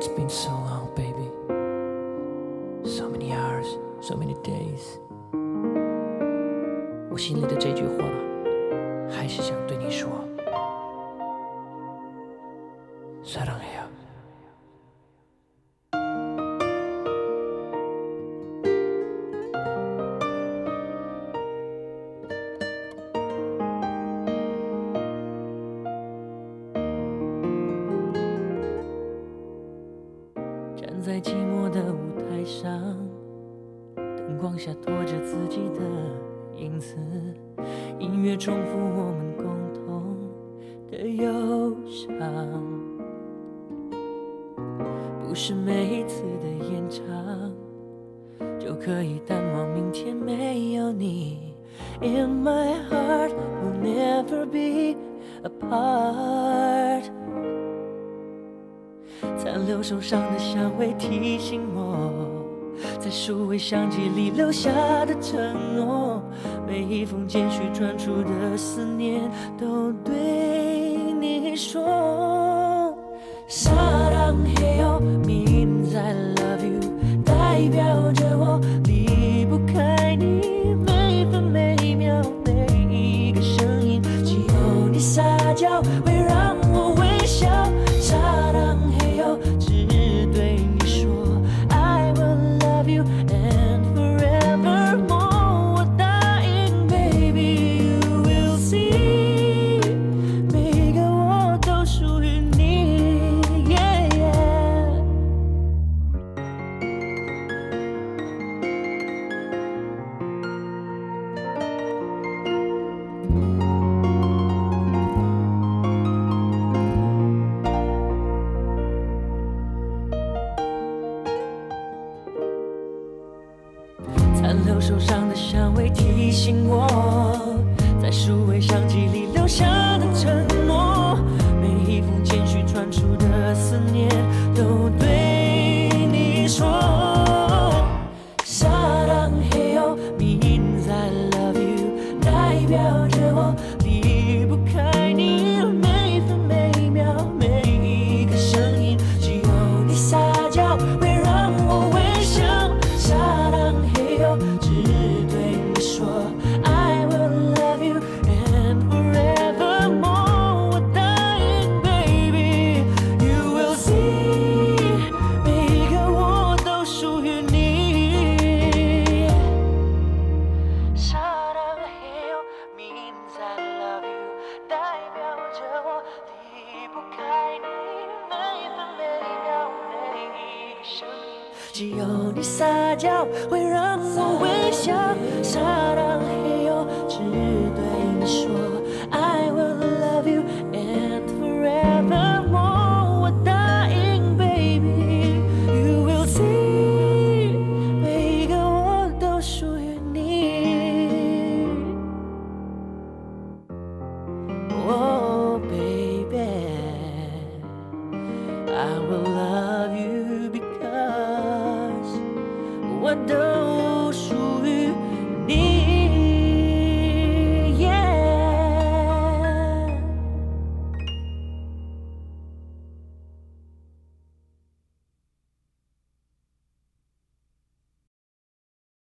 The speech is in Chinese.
It's been so long, baby. So many hours, so many days. 我心里的这句话，还是想对你说。사랑해요。 在寂寞的舞台上，灯光下拖着自己的影子，音乐重复我们共同的忧伤。不是每一次的演唱就可以淡忘明天没有你。In my heart we'll never be apart。留手上的香味提醒我，在数位相机里留下的承诺，每一封简讯传出的思念，都对你说。사랑해요 means I love you，代表着我 残留手上的香味提醒我，在数位相机里留下的承诺，每一封简讯传出的思念，都对你说。사랑해요 means I love you，代表着我 只有你撒娇，会让我微笑。don't